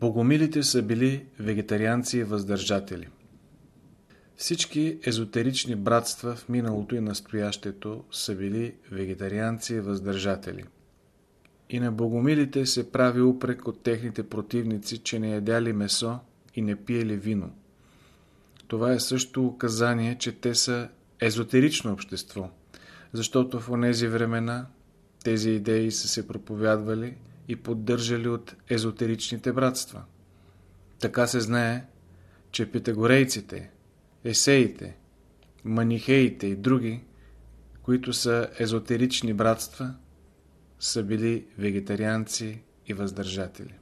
Богомилите са били вегетарианци и въздържатели. Всички езотерични братства в миналото и настоящето са били вегетарианци и въздържатели. И на богомилите се прави упрек от техните противници, че не ядяли месо и не пиели вино. Това е също указание, че те са езотерично общество, защото в онези времена тези идеи са се проповядвали и поддържали от езотеричните братства. Така се знае, че питагорейците, есеите, манихеите и други, които са езотерични братства, са били вегетарианци и въздържатели.